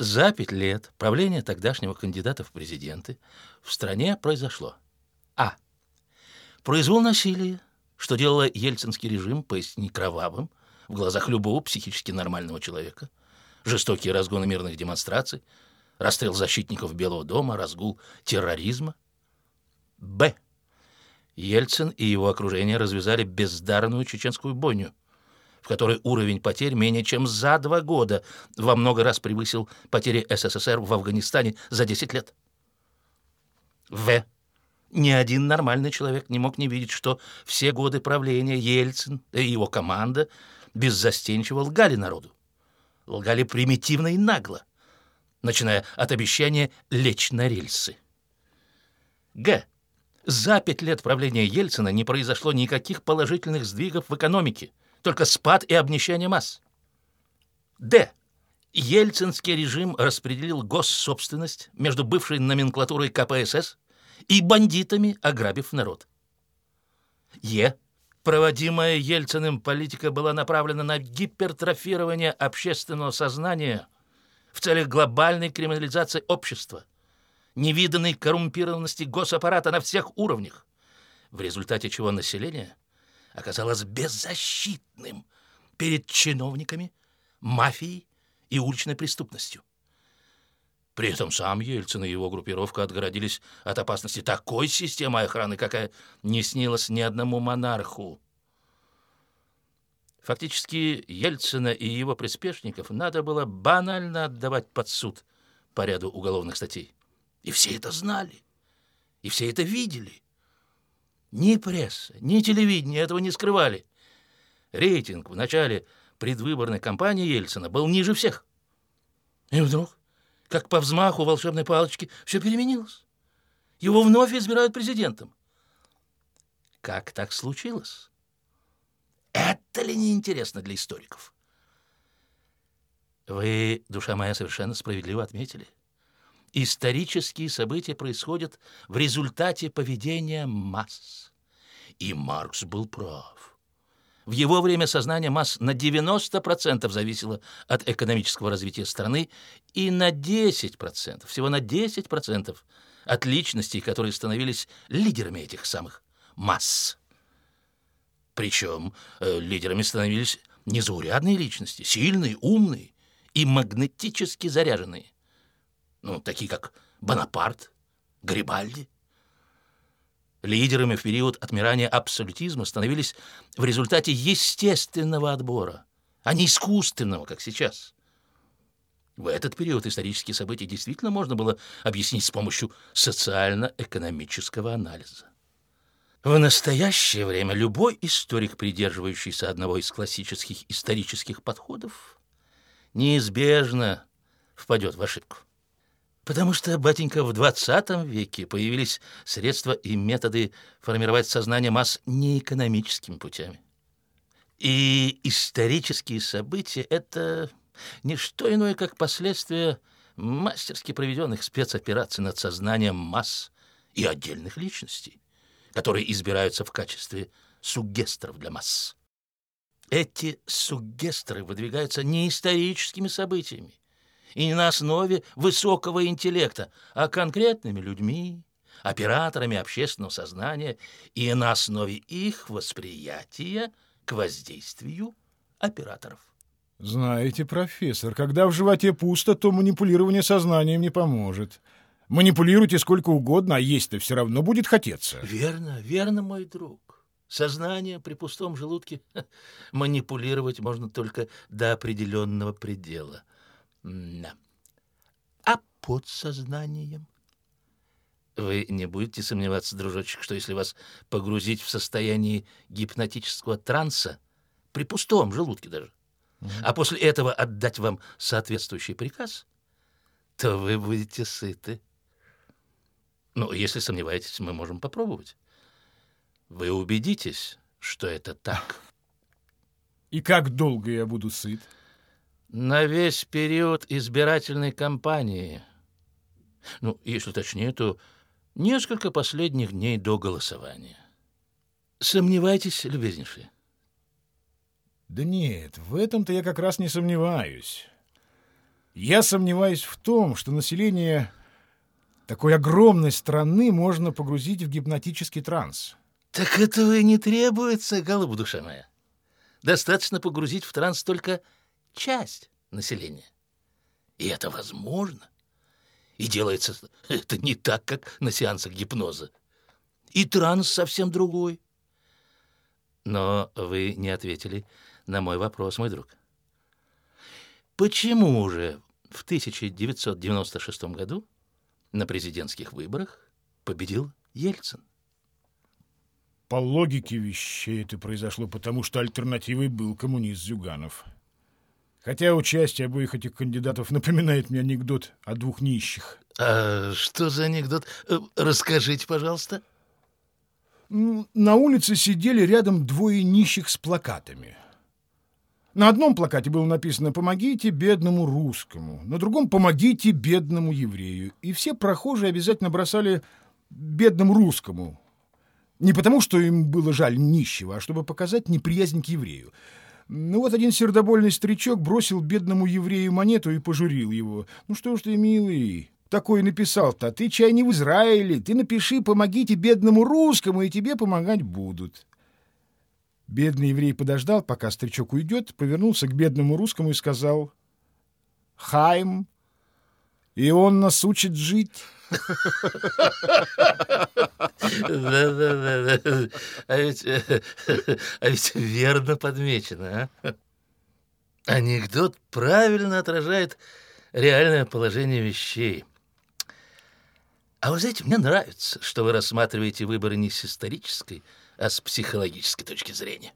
За пять лет правления тогдашнего кандидата в президенты в стране произошло А. Произвол насилия, что делало ельцинский режим поистине кровавым в глазах любого психически нормального человека, жестокие разгоны мирных демонстраций, расстрел защитников Белого дома, разгул терроризма. Б. Ельцин и его окружение развязали бездарную чеченскую бойню, в которой уровень потерь менее чем за два года во много раз превысил потери СССР в Афганистане за 10 лет. В. Ни один нормальный человек не мог не видеть, что все годы правления Ельцин и его команда беззастенчиво лгали народу. Лгали примитивно и нагло, начиная от обещания лечь на рельсы. Г. За пять лет правления Ельцина не произошло никаких положительных сдвигов в экономике, только спад и обнищание масс. Д. Ельцинский режим распределил госсобственность между бывшей номенклатурой КПСС и бандитами, ограбив народ. Е. Проводимая Ельциным политика была направлена на гипертрофирование общественного сознания в целях глобальной криминализации общества, невиданной коррумпированности госаппарата на всех уровнях, в результате чего население оказалось беззащитным перед чиновниками, мафией и уличной преступностью. При этом сам Ельцин и его группировка отгородились от опасности такой системы охраны, какая не снилась ни одному монарху. Фактически Ельцина и его приспешников надо было банально отдавать под суд по ряду уголовных статей. И все это знали, и все это видели. Ни пресса, ни телевидение этого не скрывали. Рейтинг в начале предвыборной кампании Ельцина был ниже всех. И вдруг как по взмаху волшебной палочки, все переменилось. Его вновь избирают президентом. Как так случилось? Это ли не интересно для историков? Вы, душа моя, совершенно справедливо отметили. Исторические события происходят в результате поведения масс. И Маркс был прав. В его время сознание масс на 90% зависело от экономического развития страны и на 10%, всего на 10% от личностей, которые становились лидерами этих самых масс. Причем э, лидерами становились незаурядные личности, сильные, умные и магнетически заряженные. Ну, такие как Бонапарт, Гарибальди, Лидерами в период отмирания абсолютизма становились в результате естественного отбора, а не искусственного, как сейчас. В этот период исторические события действительно можно было объяснить с помощью социально-экономического анализа. В настоящее время любой историк, придерживающийся одного из классических исторических подходов, неизбежно впадет в ошибку. Потому что, батенька, в 20 веке появились средства и методы формировать сознание масс неэкономическими путями. И исторические события — это не что иное, как последствия мастерски проведенных спецопераций над сознанием масс и отдельных личностей, которые избираются в качестве сугестров для масс. Эти сугестры выдвигаются не историческими событиями, и не на основе высокого интеллекта, а конкретными людьми, операторами общественного сознания и на основе их восприятия к воздействию операторов. Знаете, профессор, когда в животе пусто, то манипулирование сознанием не поможет. Манипулируйте сколько угодно, а есть-то все равно будет хотеться. Верно, верно, мой друг. Сознание при пустом желудке манипулировать можно только до определенного предела. А под сознанием? Вы не будете сомневаться, дружочек, что если вас погрузить в состояние гипнотического транса, при пустом желудке даже, угу. а после этого отдать вам соответствующий приказ, то вы будете сыты. Ну, если сомневаетесь, мы можем попробовать. Вы убедитесь, что это так. И как долго я буду сыт? На весь период избирательной кампании. Ну, если точнее, то несколько последних дней до голосования. Сомневайтесь, любезнейший? Да нет, в этом-то я как раз не сомневаюсь. Я сомневаюсь в том, что население такой огромной страны можно погрузить в гипнотический транс. Так этого и не требуется, голуба душа моя. Достаточно погрузить в транс только часть населения. И это возможно. И делается это не так, как на сеансах гипноза. И транс совсем другой. Но вы не ответили на мой вопрос, мой друг. Почему же в 1996 году на президентских выборах победил Ельцин? По логике вещей это произошло потому, что альтернативой был коммунист Зюганов. Хотя участие обоих этих кандидатов напоминает мне анекдот о двух нищих. А что за анекдот? Э, расскажите, пожалуйста. На улице сидели рядом двое нищих с плакатами. На одном плакате было написано «Помогите бедному русскому», на другом «Помогите бедному еврею». И все прохожие обязательно бросали «бедному русскому». Не потому, что им было жаль нищего, а чтобы показать неприязнь к еврею. Ну вот один сердобольный старичок бросил бедному еврею монету и пожурил его. «Ну что ж ты, милый, такой написал-то? Ты чай не в Израиле. Ты напиши «помогите бедному русскому», и тебе помогать будут». Бедный еврей подождал, пока старичок уйдет, повернулся к бедному русскому и сказал «Хайм, и он нас учит жить». Да-да-да. А ведь, а ведь верно подмечено, а? Анекдот правильно отражает реальное положение вещей. А вы знаете, мне нравится, что вы рассматриваете выборы не с исторической, а с психологической точки зрения.